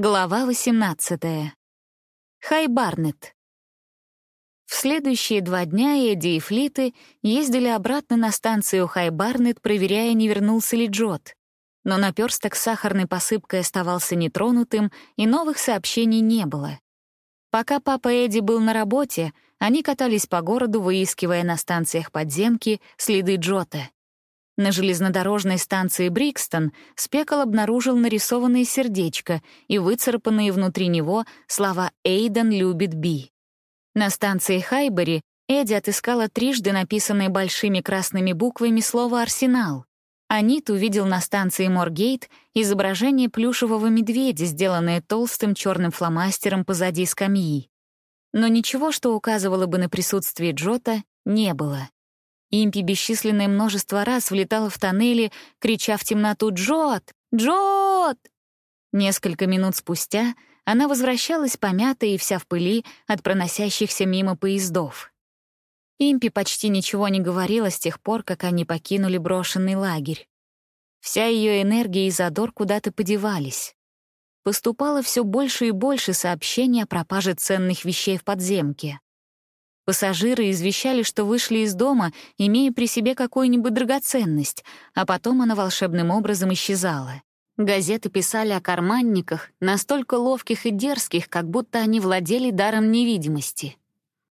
Глава 18. Хай Барнетт. В следующие два дня Эдди и Флиты ездили обратно на станцию Хай Барнетт, проверяя, не вернулся ли Джот. Но наперсток с сахарной посыпкой оставался нетронутым, и новых сообщений не было. Пока папа Эдди был на работе, они катались по городу, выискивая на станциях подземки следы Джота. На железнодорожной станции Брикстон Спекл обнаружил нарисованное сердечко и выцарапанные внутри него слова «Эйден любит Би». На станции Хайбери Эдди отыскала трижды написанное большими красными буквами слово «Арсенал». Анит увидел на станции Моргейт изображение плюшевого медведя, сделанное толстым черным фломастером позади скамьи. Но ничего, что указывало бы на присутствие Джота, не было. Импи бесчисленное множество раз влетала в тоннели, крича в темноту «Джот! Джот!». Несколько минут спустя она возвращалась помятая и вся в пыли от проносящихся мимо поездов. Импи почти ничего не говорила с тех пор, как они покинули брошенный лагерь. Вся ее энергия и задор куда-то подевались. Поступало все больше и больше сообщений о пропаже ценных вещей в подземке. Пассажиры извещали, что вышли из дома, имея при себе какую-нибудь драгоценность, а потом она волшебным образом исчезала. Газеты писали о карманниках, настолько ловких и дерзких, как будто они владели даром невидимости.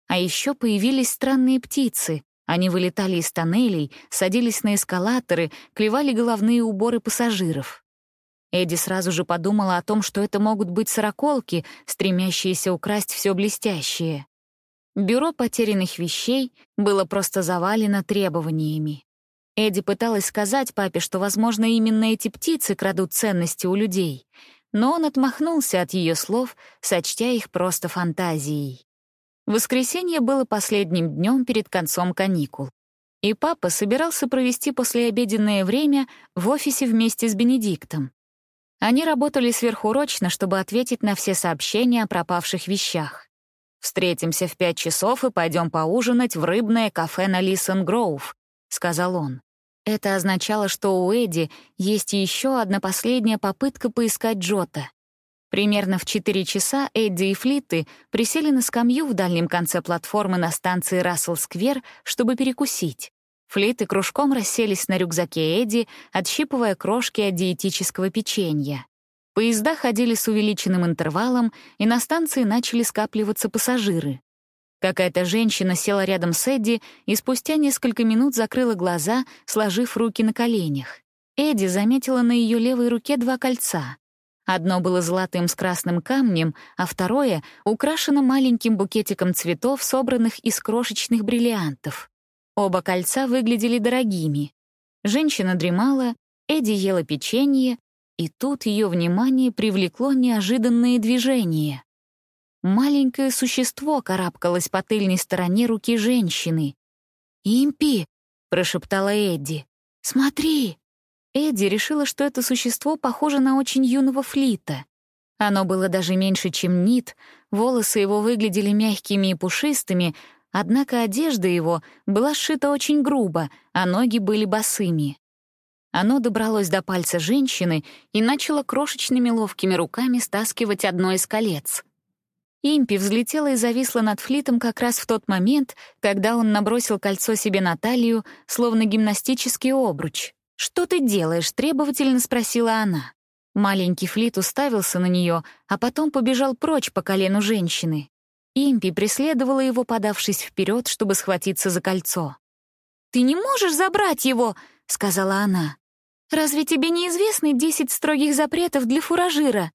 А еще появились странные птицы. Они вылетали из тоннелей, садились на эскалаторы, клевали головные уборы пассажиров. Эдди сразу же подумала о том, что это могут быть сороколки, стремящиеся украсть все блестящее. Бюро потерянных вещей было просто завалено требованиями. Эдди пыталась сказать папе, что, возможно, именно эти птицы крадут ценности у людей, но он отмахнулся от ее слов, сочтя их просто фантазией. Воскресенье было последним днем перед концом каникул, и папа собирался провести послеобеденное время в офисе вместе с Бенедиктом. Они работали сверхурочно, чтобы ответить на все сообщения о пропавших вещах. «Встретимся в пять часов и пойдем поужинать в рыбное кафе на Лисон Гроув», — сказал он. Это означало, что у Эдди есть еще одна последняя попытка поискать Джота. Примерно в четыре часа Эдди и Флитты присели на скамью в дальнем конце платформы на станции Рассел-сквер, чтобы перекусить. Флиты кружком расселись на рюкзаке Эдди, отщипывая крошки от диетического печенья. Поезда ходили с увеличенным интервалом, и на станции начали скапливаться пассажиры. Какая-то женщина села рядом с Эдди и спустя несколько минут закрыла глаза, сложив руки на коленях. Эдди заметила на ее левой руке два кольца. Одно было золотым с красным камнем, а второе — украшено маленьким букетиком цветов, собранных из крошечных бриллиантов. Оба кольца выглядели дорогими. Женщина дремала, Эдди ела печенье, и тут ее внимание привлекло неожиданное движение. Маленькое существо карабкалось по тыльной стороне руки женщины. «Импи!» — прошептала Эдди. «Смотри!» Эдди решила, что это существо похоже на очень юного флита. Оно было даже меньше, чем Нит, волосы его выглядели мягкими и пушистыми, однако одежда его была сшита очень грубо, а ноги были босыми. Оно добралось до пальца женщины и начало крошечными ловкими руками стаскивать одно из колец. Импи взлетела и зависла над Флитом как раз в тот момент, когда он набросил кольцо себе на талию, словно гимнастический обруч. «Что ты делаешь?» — требовательно спросила она. Маленький Флит уставился на нее, а потом побежал прочь по колену женщины. Импи преследовала его, подавшись вперед, чтобы схватиться за кольцо. «Ты не можешь забрать его!» — сказала она. «Разве тебе не известны десять строгих запретов для фуражира?»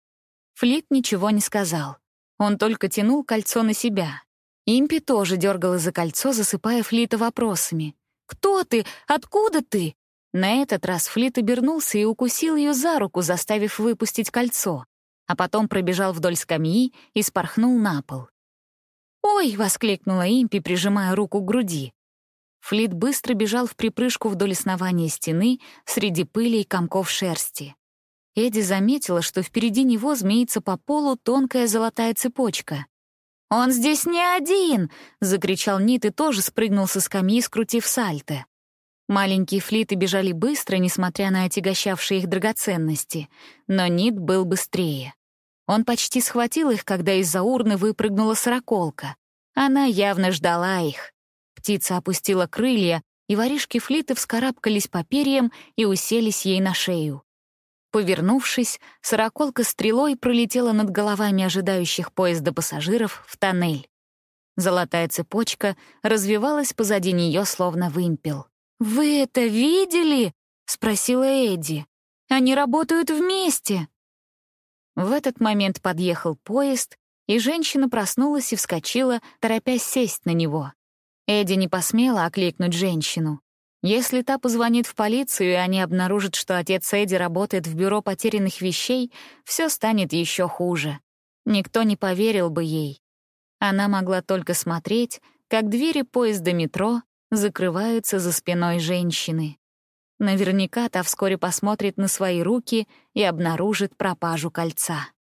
Флит ничего не сказал. Он только тянул кольцо на себя. Импи тоже дергала за кольцо, засыпая Флита вопросами. «Кто ты? Откуда ты?» На этот раз Флит обернулся и укусил ее за руку, заставив выпустить кольцо, а потом пробежал вдоль скамьи и спорхнул на пол. «Ой!» — воскликнула Импи, прижимая руку к груди. Флит быстро бежал в припрыжку вдоль основания стены среди пыли и комков шерсти. Эдди заметила, что впереди него змеится по полу тонкая золотая цепочка. «Он здесь не один!» — закричал Нит и тоже спрыгнул со скамьи, скрутив сальто. Маленькие флиты бежали быстро, несмотря на отягощавшие их драгоценности, но Нит был быстрее. Он почти схватил их, когда из-за урны выпрыгнула сороколка. Она явно ждала их. Птица опустила крылья, и воришки флиты вскарабкались по перьям и уселись ей на шею. Повернувшись, сороколка стрелой пролетела над головами ожидающих поезда пассажиров в тоннель. Золотая цепочка развивалась позади нее, словно вымпел. «Вы это видели?» — спросила Эдди. «Они работают вместе!» В этот момент подъехал поезд, и женщина проснулась и вскочила, торопясь сесть на него. Эдди не посмела окликнуть женщину. Если та позвонит в полицию, и они обнаружат, что отец Эдди работает в бюро потерянных вещей, все станет еще хуже. Никто не поверил бы ей. Она могла только смотреть, как двери поезда метро закрываются за спиной женщины. Наверняка та вскоре посмотрит на свои руки и обнаружит пропажу кольца.